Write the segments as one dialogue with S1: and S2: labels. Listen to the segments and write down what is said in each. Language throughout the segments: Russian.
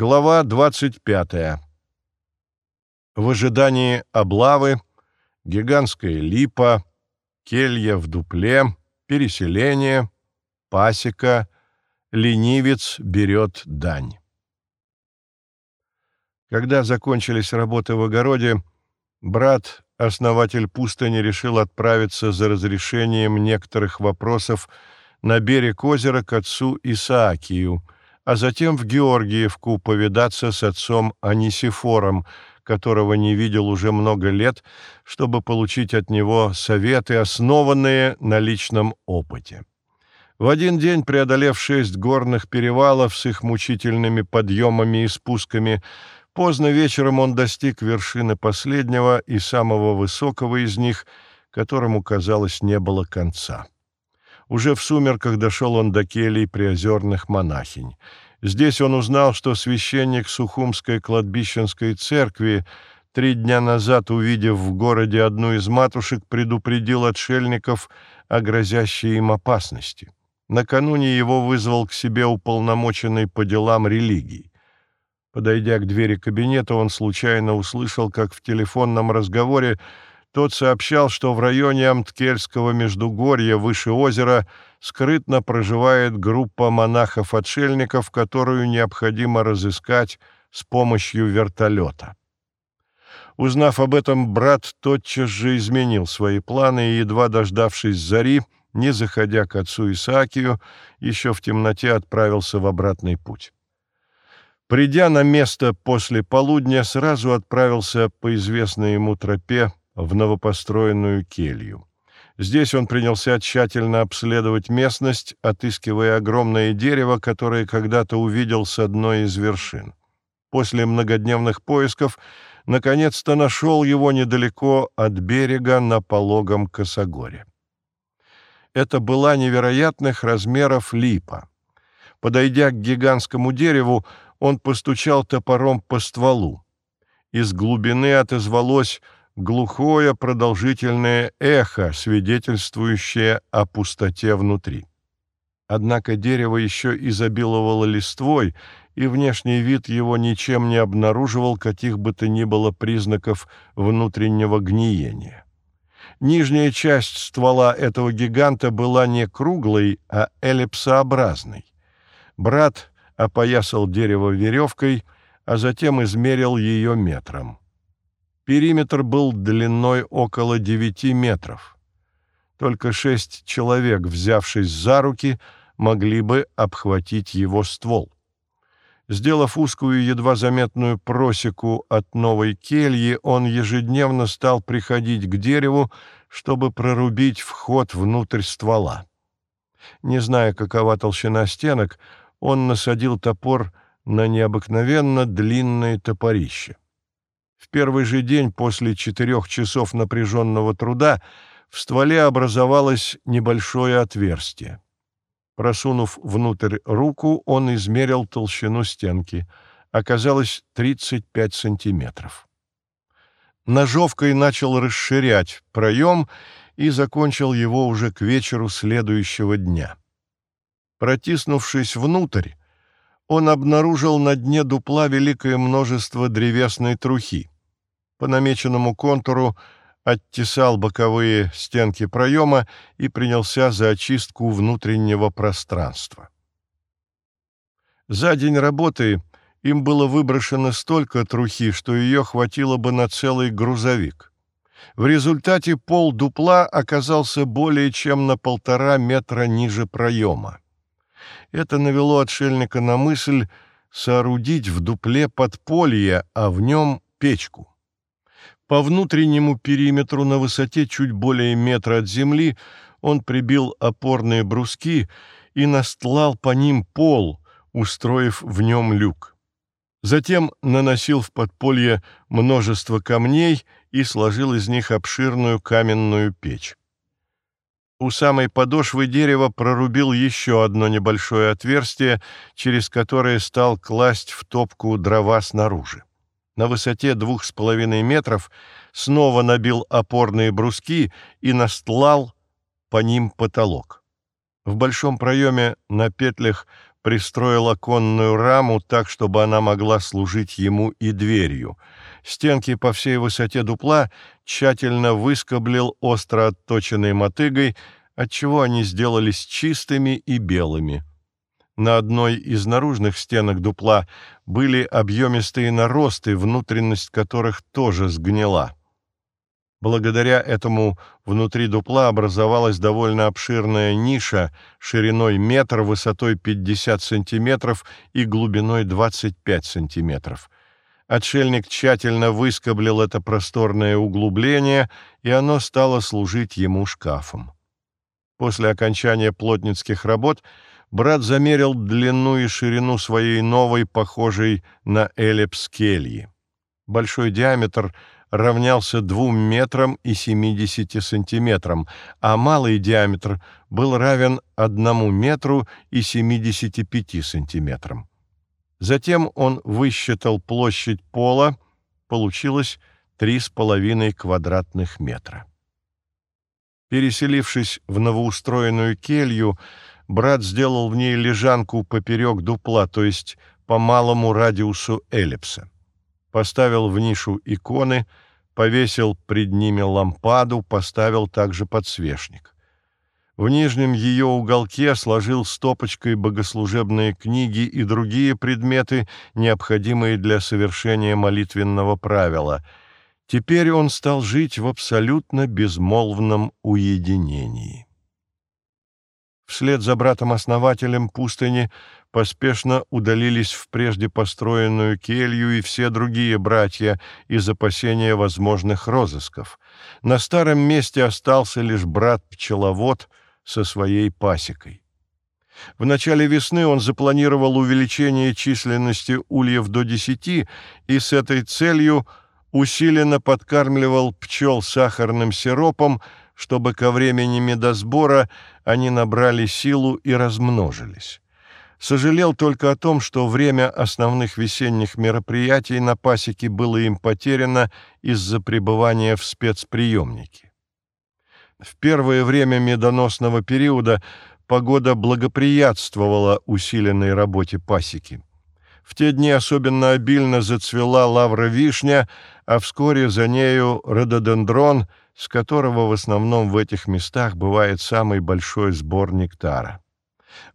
S1: Глава 25. В ожидании облавы, гигантская липа, келья в дупле, переселение, пасека, ленивец берет дань. Когда закончились работы в огороде, брат, основатель пустыни, решил отправиться за разрешением некоторых вопросов на берег озера к отцу Исаакию – а затем в Георгиевку повидаться с отцом Анисифором, которого не видел уже много лет, чтобы получить от него советы, основанные на личном опыте. В один день, преодолев шесть горных перевалов с их мучительными подъемами и спусками, поздно вечером он достиг вершины последнего и самого высокого из них, которому, казалось, не было конца. Уже в сумерках дошел он до келий приозерных монахинь. Здесь он узнал, что священник Сухумской кладбищенской церкви, три дня назад, увидев в городе одну из матушек, предупредил отшельников о грозящей им опасности. Накануне его вызвал к себе уполномоченный по делам религии. Подойдя к двери кабинета, он случайно услышал, как в телефонном разговоре тот сообщал, что в районе Амткельского Междугорья выше озера скрытно проживает группа монахов-отшельников, которую необходимо разыскать с помощью вертолета. Узнав об этом, брат тотчас же изменил свои планы и, едва дождавшись зари, не заходя к отцу Исаакию, еще в темноте отправился в обратный путь. Придя на место после полудня, сразу отправился по известной ему тропе в новопостроенную келью. Здесь он принялся тщательно обследовать местность, отыскивая огромное дерево, которое когда-то увидел с одной из вершин. После многодневных поисков наконец-то нашел его недалеко от берега на пологом косогоре. Это была невероятных размеров липа. Подойдя к гигантскому дереву, он постучал топором по стволу. Из глубины отозвалось глухое продолжительное эхо, свидетельствующее о пустоте внутри. Однако дерево еще изобиловало листвой, и внешний вид его ничем не обнаруживал каких бы то ни было признаков внутреннего гниения. Нижняя часть ствола этого гиганта была не круглой, а эллипсообразной. Брат опоясал дерево веревкой, а затем измерил ее метром. Периметр был длиной около 9 метров. Только шесть человек, взявшись за руки, могли бы обхватить его ствол. Сделав узкую, едва заметную просеку от новой кельи, он ежедневно стал приходить к дереву, чтобы прорубить вход внутрь ствола. Не зная, какова толщина стенок, он насадил топор на необыкновенно длинное топорище. В первый же день после четырех часов напряженного труда в стволе образовалось небольшое отверстие. Просунув внутрь руку, он измерил толщину стенки. Оказалось 35 сантиметров. Ножовкой начал расширять проем и закончил его уже к вечеру следующего дня. Протиснувшись внутрь, он обнаружил на дне дупла великое множество древесной трухи. По намеченному контуру оттесал боковые стенки проема и принялся за очистку внутреннего пространства. За день работы им было выброшено столько трухи, что ее хватило бы на целый грузовик. В результате пол дупла оказался более чем на полтора метра ниже проема. Это навело отшельника на мысль соорудить в дупле подполье, а в нем печку. По внутреннему периметру на высоте чуть более метра от земли он прибил опорные бруски и настлал по ним пол, устроив в нем люк. Затем наносил в подполье множество камней и сложил из них обширную каменную печь. У самой подошвы дерева прорубил еще одно небольшое отверстие, через которое стал класть в топку дрова снаружи. На высоте двух с половиной метров снова набил опорные бруски и настлал по ним потолок. В большом проеме на петлях пристроил оконную раму так, чтобы она могла служить ему и дверью. Стенки по всей высоте дупла тщательно выскоблил остро отточенной мотыгой, отчего они сделались чистыми и белыми. На одной из наружных стенок дупла были объемистые наросты, внутренность которых тоже сгнила. Благодаря этому внутри дупла образовалась довольно обширная ниша шириной метр, высотой 50 сантиметров и глубиной 25 сантиметров. Отшельник тщательно выскоблил это просторное углубление, и оно стало служить ему шкафом. После окончания плотницких работ брат замерил длину и ширину своей новой, похожей на эллипс кельи. Большой диаметр — равнялся 2 метрам и 70 сантиметрам, а малый диаметр был равен 1 метру и 75 сантиметрам. Затем он высчитал площадь пола, получилось 3,5 квадратных метра. Переселившись в новоустроенную келью, брат сделал в ней лежанку поперек дупла, то есть по малому радиусу эллипса поставил в нишу иконы, повесил пред ними лампаду, поставил также подсвечник. В нижнем ее уголке сложил стопочкой богослужебные книги и другие предметы, необходимые для совершения молитвенного правила. Теперь он стал жить в абсолютно безмолвном уединении. Вслед за братом-основателем пустыни поспешно удалились в прежде построенную келью и все другие братья из опасения возможных розысков. На старом месте остался лишь брат-пчеловод со своей пасекой. В начале весны он запланировал увеличение численности ульев до десяти и с этой целью усиленно подкармливал пчел сахарным сиропом, чтобы ко времени медосбора они набрали силу и размножились. Сожалел только о том, что время основных весенних мероприятий на пасеке было им потеряно из-за пребывания в спецприемнике. В первое время медоносного периода погода благоприятствовала усиленной работе пасеки. В те дни особенно обильно зацвела лавра-вишня, а вскоре за нею рододендрон, с которого в основном в этих местах бывает самый большой сбор нектара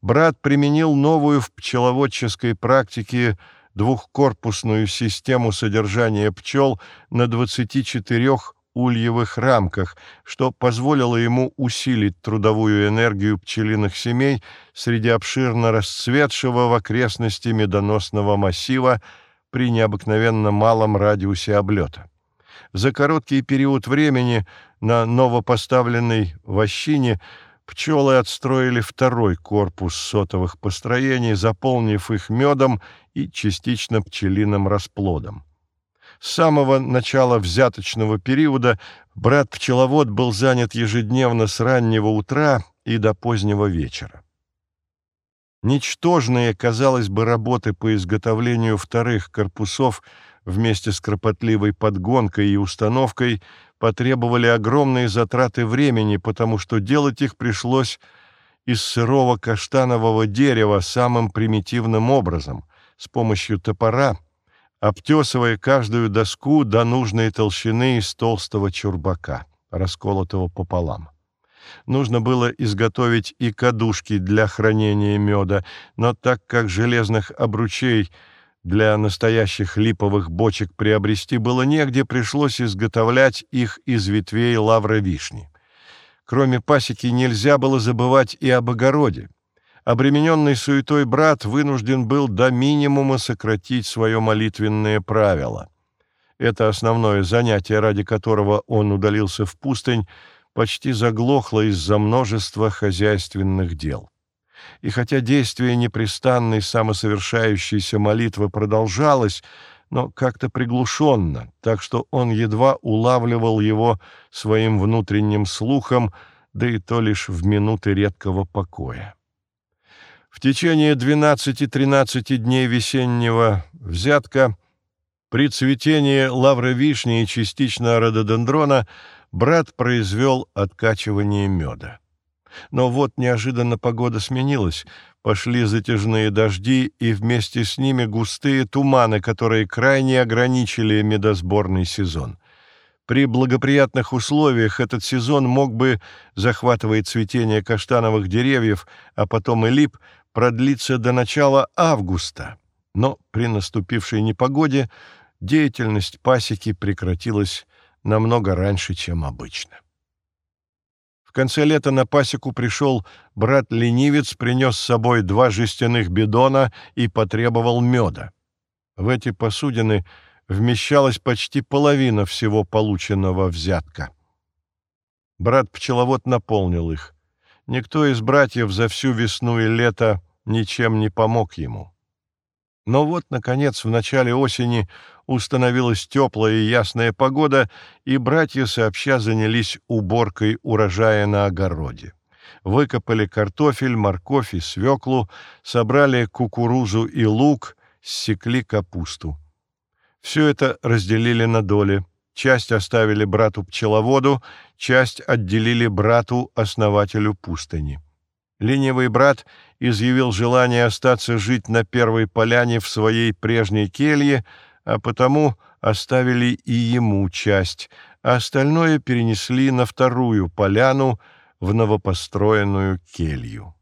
S1: брат применил новую в пчеловодческой практике двухкорпусную систему содержания пчел на 24 ульевых рамках, что позволило ему усилить трудовую энергию пчелиных семей среди обширно расцветшего в окрестности медоносного массива при необыкновенно малом радиусе облета. За короткий период времени на новопоставленной вощине – пчелы отстроили второй корпус сотовых построений, заполнив их медом и частично пчелиным расплодом. С самого начала взяточного периода брат-пчеловод был занят ежедневно с раннего утра и до позднего вечера. Ничтожные, казалось бы, работы по изготовлению вторых корпусов вместе с кропотливой подгонкой и установкой потребовали огромные затраты времени, потому что делать их пришлось из сырого каштанового дерева самым примитивным образом, с помощью топора, обтесывая каждую доску до нужной толщины из толстого чурбака, расколотого пополам. Нужно было изготовить и кадушки для хранения меда, но так как железных обручей – для настоящих липовых бочек приобрести было негде, пришлось изготовлять их из ветвей лавра-вишни. Кроме пасеки нельзя было забывать и об огороде. Обремененный суетой брат вынужден был до минимума сократить свое молитвенное правило. Это основное занятие, ради которого он удалился в пустынь, почти заглохло из-за множества хозяйственных дел. И хотя действие непрестанной самосовершающейся молитвы продолжалось, но как-то приглушенно, так что он едва улавливал его своим внутренним слухом, да и то лишь в минуты редкого покоя. В течение 12-13 дней весеннего взятка, при цветении лавровишни и частично рододендрона, брат произвел откачивание меда. Но вот неожиданно погода сменилась, пошли затяжные дожди и вместе с ними густые туманы, которые крайне ограничили медосборный сезон. При благоприятных условиях этот сезон мог бы, захватывая цветение каштановых деревьев, а потом и лип, продлиться до начала августа. Но при наступившей непогоде деятельность пасеки прекратилась намного раньше, чем обычно. В конце лета на пасеку пришел брат-ленивец, принес с собой два жестяных бидона и потребовал меда. В эти посудины вмещалась почти половина всего полученного взятка. Брат-пчеловод наполнил их. Никто из братьев за всю весну и лето ничем не помог ему. Но вот, наконец, в начале осени установилась теплая и ясная погода, и братья сообща занялись уборкой урожая на огороде. Выкопали картофель, морковь и свеклу, собрали кукурузу и лук, ссекли капусту. Все это разделили на доли. Часть оставили брату-пчеловоду, часть отделили брату-основателю пустыни. Ленивый брат изъявил желание остаться жить на первой поляне в своей прежней келье, а потому оставили и ему часть, а остальное перенесли на вторую поляну в новопостроенную келью.